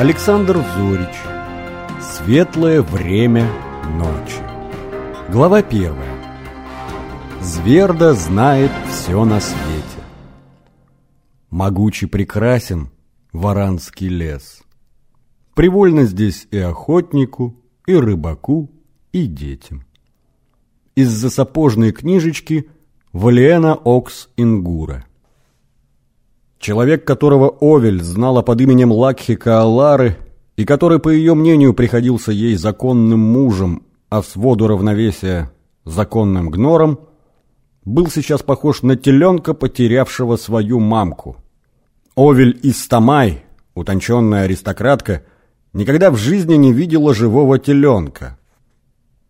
Александр Зорич. Светлое время ночи Глава первая. Зверда знает все на свете Могучий прекрасен Варанский лес Привольно здесь и охотнику, и рыбаку, и детям Из-за сапожной книжечки Валиена Окс Ингура Человек, которого Овель знала под именем Лакхи Каалары и который, по ее мнению, приходился ей законным мужем, а в своду равновесия законным гнором, был сейчас похож на теленка, потерявшего свою мамку. Овель Истамай, утонченная аристократка, никогда в жизни не видела живого теленка.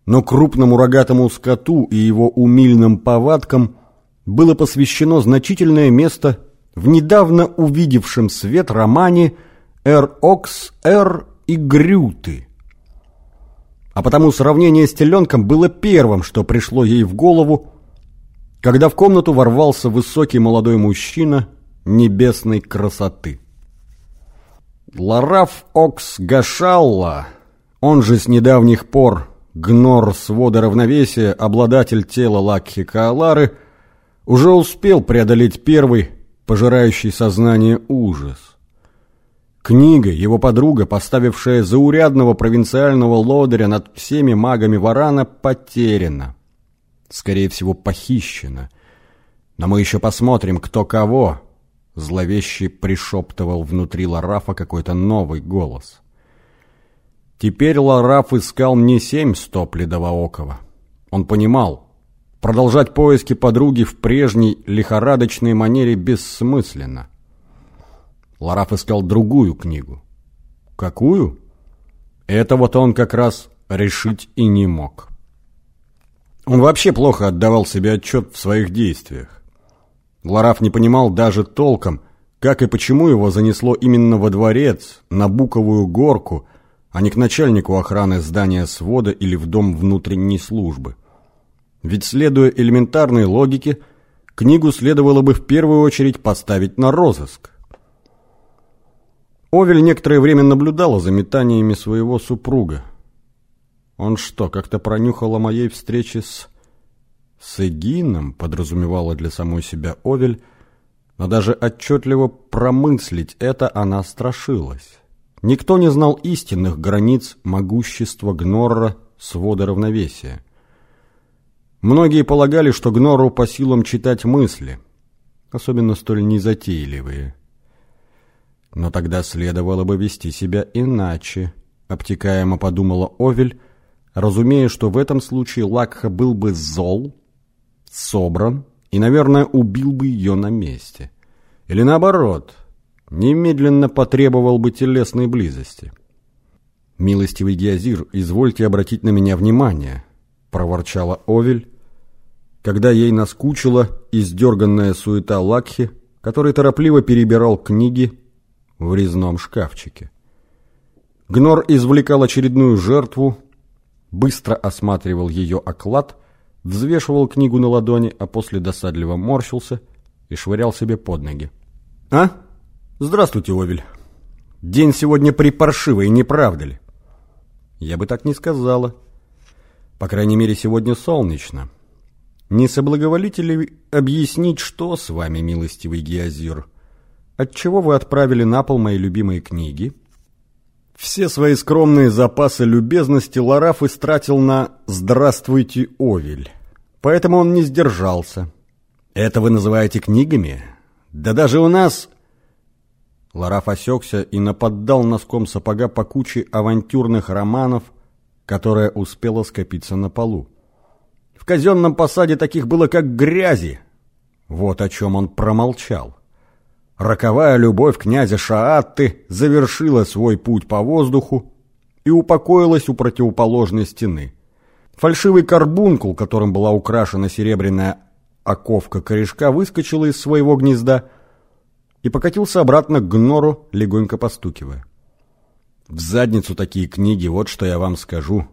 Но крупному рогатому скоту и его умильным повадкам было посвящено значительное место в недавно увидевшем свет романе «Эр Окс, Эр и Грюты». А потому сравнение с теленком было первым, что пришло ей в голову, когда в комнату ворвался высокий молодой мужчина небесной красоты. Лараф Окс Гашалла, он же с недавних пор Гнор свода равновесия, обладатель тела Лакхи Каалары, уже успел преодолеть первый, пожирающий сознание ужас. Книга, его подруга, поставившая заурядного провинциального лодыря над всеми магами Варана, потеряна. Скорее всего, похищена. Но мы еще посмотрим, кто кого. Зловеще пришептывал внутри Ларафа какой-то новый голос. Теперь Лараф искал не семь стоп ледовоокова. Он понимал, Продолжать поиски подруги в прежней лихорадочной манере бессмысленно. Лараф искал другую книгу. Какую? Это вот он как раз решить и не мог. Он вообще плохо отдавал себе отчет в своих действиях. Лараф не понимал даже толком, как и почему его занесло именно во дворец, на Буковую горку, а не к начальнику охраны здания свода или в дом внутренней службы. Ведь, следуя элементарной логике, книгу следовало бы в первую очередь поставить на розыск. Овель некоторое время наблюдала за метаниями своего супруга. Он что, как-то пронюхал о моей встрече с... с Эгином, подразумевала для самой себя Овель, но даже отчетливо промыслить это она страшилась. Никто не знал истинных границ могущества Гнорра свода равновесия. Многие полагали, что Гнору по силам читать мысли, особенно столь незатейливые. Но тогда следовало бы вести себя иначе, обтекаемо подумала Овель, разумея, что в этом случае Лакха был бы зол, собран и, наверное, убил бы ее на месте. Или наоборот, немедленно потребовал бы телесной близости. «Милостивый Геозир, извольте обратить на меня внимание», — проворчала Овель, когда ей наскучила издерганная суета Лакхи, который торопливо перебирал книги в резном шкафчике. Гнор извлекал очередную жертву, быстро осматривал ее оклад, взвешивал книгу на ладони, а после досадливо морщился и швырял себе под ноги. «А? Здравствуйте, Овель. День сегодня припаршивый, не правда ли?» «Я бы так не сказала. По крайней мере, сегодня солнечно». Не соблаговолите ли объяснить, что с вами, милостивый Геозир? Отчего вы отправили на пол мои любимые книги? Все свои скромные запасы любезности Лараф истратил на «Здравствуйте, Овель». Поэтому он не сдержался. «Это вы называете книгами? Да даже у нас...» Лараф осекся и наподдал носком сапога по куче авантюрных романов, которая успела скопиться на полу. В казенном посаде таких было как грязи. Вот о чем он промолчал. Роковая любовь князя Шаатты завершила свой путь по воздуху и упокоилась у противоположной стены. Фальшивый карбункул, которым была украшена серебряная оковка корешка, выскочила из своего гнезда и покатился обратно к гнору, легонько постукивая. В задницу такие книги, вот что я вам скажу,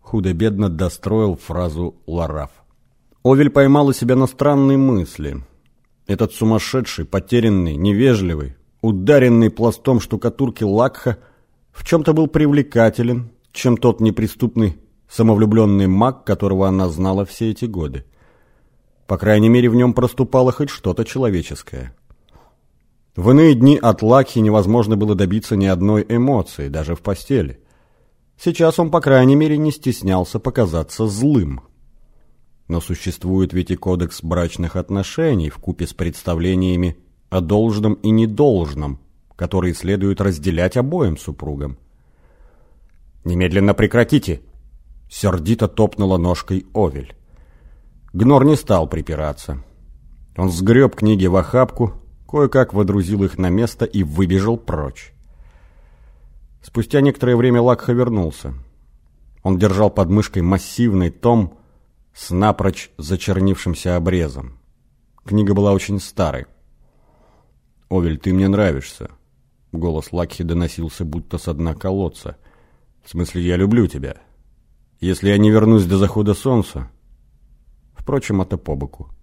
худо-бедно достроил фразу Лараф. Овель поймала себя на странные мысли. Этот сумасшедший, потерянный, невежливый, ударенный пластом штукатурки Лакха в чем-то был привлекателен, чем тот неприступный самовлюбленный маг, которого она знала все эти годы. По крайней мере, в нем проступало хоть что-то человеческое. В иные дни от Лакхи невозможно было добиться ни одной эмоции, даже в постели. Сейчас он, по крайней мере, не стеснялся показаться злым. Но существует ведь и кодекс брачных отношений в купе с представлениями о должном и недолжном, которые следует разделять обоим супругам. «Немедленно прекратите!» — сердито топнула ножкой Овель. Гнор не стал припираться. Он сгреб книги в охапку, кое-как водрузил их на место и выбежал прочь. Спустя некоторое время Лакха вернулся. Он держал под мышкой массивный том с напрочь зачернившимся обрезом. Книга была очень старой. «Овель, ты мне нравишься», — голос Лакхи доносился будто с дна колодца. «В смысле, я люблю тебя. Если я не вернусь до захода солнца, Впрочем, это по боку.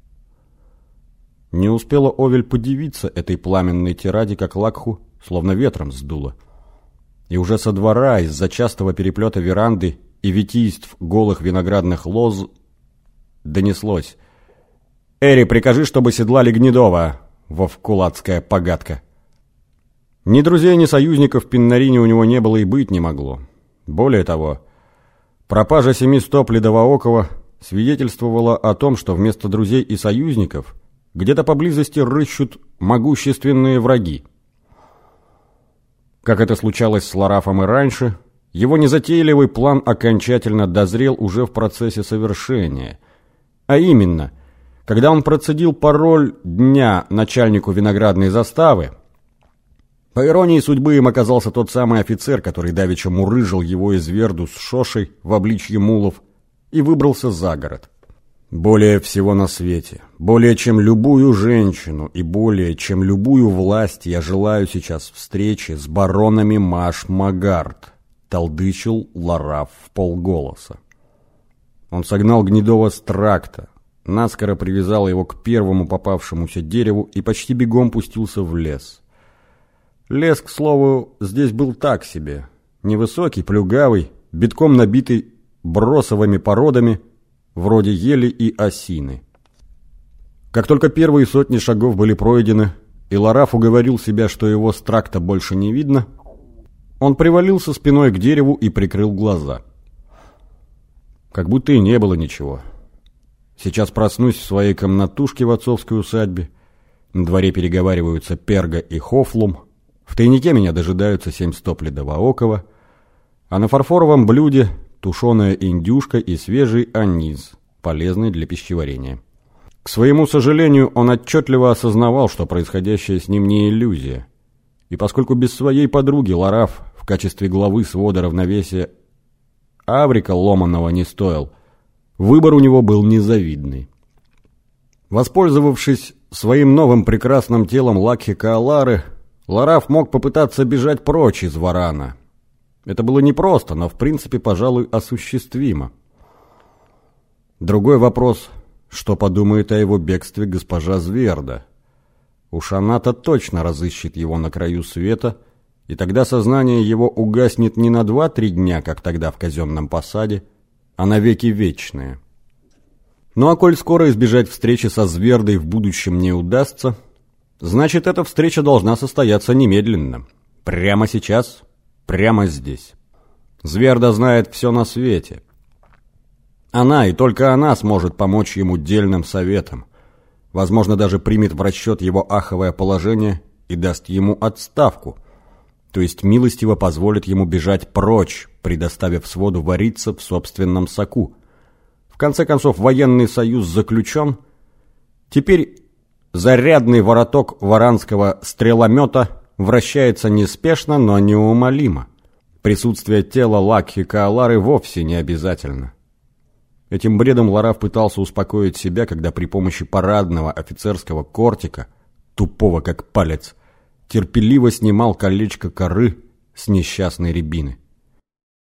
Не успела Овель подивиться этой пламенной тираде, как Лакху словно ветром сдуло. И уже со двора, из-за частого переплета веранды и витийств голых виноградных лоз, донеслось. «Эри, прикажи, чтобы седлали Гнедова, вовкулацкая погадка!» Ни друзей, ни союзников в Пиннарине у него не было и быть не могло. Более того, пропажа семи стоп Ледовоокова свидетельствовало о том, что вместо друзей и союзников где-то поблизости рыщут могущественные враги. Как это случалось с Ларафом и раньше, его незатейливый план окончательно дозрел уже в процессе совершения. А именно, когда он процедил пароль дня начальнику виноградной заставы, по иронии судьбы им оказался тот самый офицер, который давеча мурыжил его из Верду с Шошей в обличье мулов, и выбрался за город. Более всего на свете, более чем любую женщину и более чем любую власть я желаю сейчас встречи с баронами Маш Магард, толдычил Лараф в полголоса. Он согнал Гнедова с тракта, наскоро привязал его к первому попавшемуся дереву и почти бегом пустился в лес. Лес, к слову, здесь был так себе. Невысокий, плюгавый, битком набитый бросовыми породами, вроде ели и осины. Как только первые сотни шагов были пройдены, и Лараф уговорил себя, что его с тракта больше не видно, он привалился спиной к дереву и прикрыл глаза. Как будто и не было ничего. Сейчас проснусь в своей комнатушке в отцовской усадьбе. На дворе переговариваются Перга и Хофлум. В тайнике меня дожидаются семь стоп ледовоокова. А на фарфоровом блюде тушеная индюшка и свежий анис, полезный для пищеварения. К своему сожалению, он отчетливо осознавал, что происходящее с ним не иллюзия. И поскольку без своей подруги Лараф в качестве главы свода равновесия Аврика ломаного не стоил, выбор у него был незавидный. Воспользовавшись своим новым прекрасным телом Лакхи Каалары, Лараф мог попытаться бежать прочь из Варана – это было непросто, но в принципе, пожалуй, осуществимо. Другой вопрос, что подумает о его бегстве госпожа Зверда. Уж она-то точно разыщет его на краю света, и тогда сознание его угаснет не на два-три дня, как тогда в казенном посаде, а на веки вечные. Ну а коль скоро избежать встречи со Звердой в будущем не удастся, значит, эта встреча должна состояться немедленно. Прямо сейчас – Прямо здесь. Зверда знает все на свете. Она и только она сможет помочь ему дельным советом. Возможно, даже примет в расчет его аховое положение и даст ему отставку. То есть милостиво позволит ему бежать прочь, предоставив своду вариться в собственном соку. В конце концов, военный союз заключен. Теперь зарядный вороток варанского стреломета – вращается неспешно, но неумолимо. Присутствие тела Лакхи Каалары вовсе не обязательно. Этим бредом Лараф пытался успокоить себя, когда при помощи парадного офицерского кортика, тупого как палец, терпеливо снимал колечко коры с несчастной рябины.